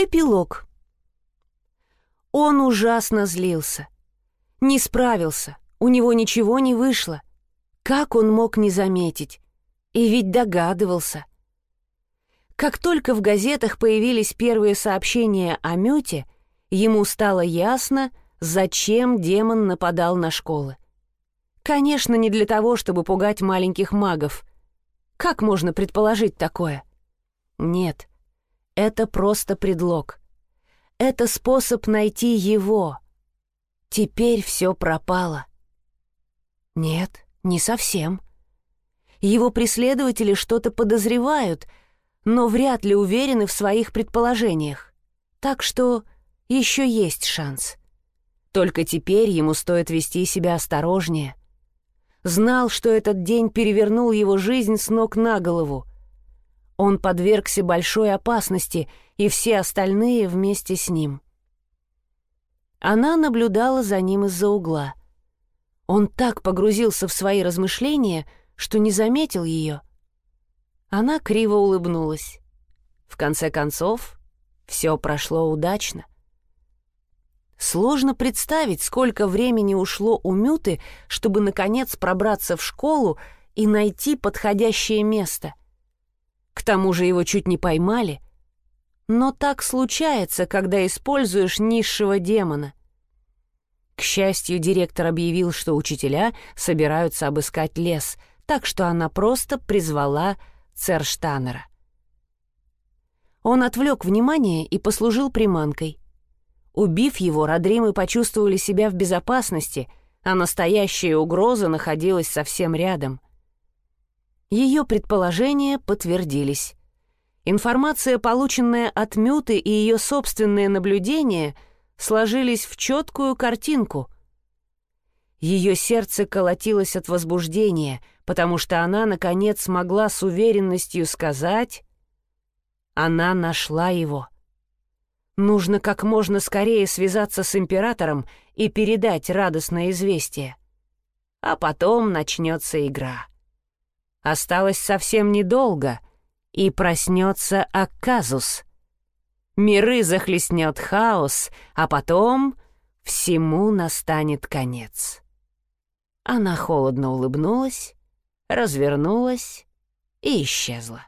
Эпилог. Он ужасно злился. Не справился, у него ничего не вышло. Как он мог не заметить? И ведь догадывался. Как только в газетах появились первые сообщения о Мюте, ему стало ясно, зачем демон нападал на школы. Конечно, не для того, чтобы пугать маленьких магов. Как можно предположить такое? Нет, это просто предлог. Это способ найти его. Теперь все пропало. Нет, не совсем. Его преследователи что-то подозревают, но вряд ли уверены в своих предположениях. Так что еще есть шанс. Только теперь ему стоит вести себя осторожнее. Знал, что этот день перевернул его жизнь с ног на голову. Он подвергся большой опасности, и все остальные вместе с ним. Она наблюдала за ним из-за угла. Он так погрузился в свои размышления, что не заметил ее. Она криво улыбнулась. В конце концов, все прошло удачно. Сложно представить, сколько времени ушло у Мюты, чтобы, наконец, пробраться в школу и найти подходящее место. К тому же его чуть не поймали. Но так случается, когда используешь низшего демона. К счастью, директор объявил, что учителя собираются обыскать лес, так что она просто призвала Церштанера. Он отвлек внимание и послужил приманкой — Убив его, Родримы почувствовали себя в безопасности, а настоящая угроза находилась совсем рядом. Ее предположения подтвердились. Информация, полученная от Мюты и ее собственные наблюдения, сложились в четкую картинку. Ее сердце колотилось от возбуждения, потому что она, наконец, смогла с уверенностью сказать «Она нашла его». Нужно как можно скорее связаться с императором и передать радостное известие. А потом начнется игра. Осталось совсем недолго, и проснется Акказус. Миры захлестнет хаос, а потом всему настанет конец. Она холодно улыбнулась, развернулась и исчезла.